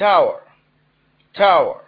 tower, tower.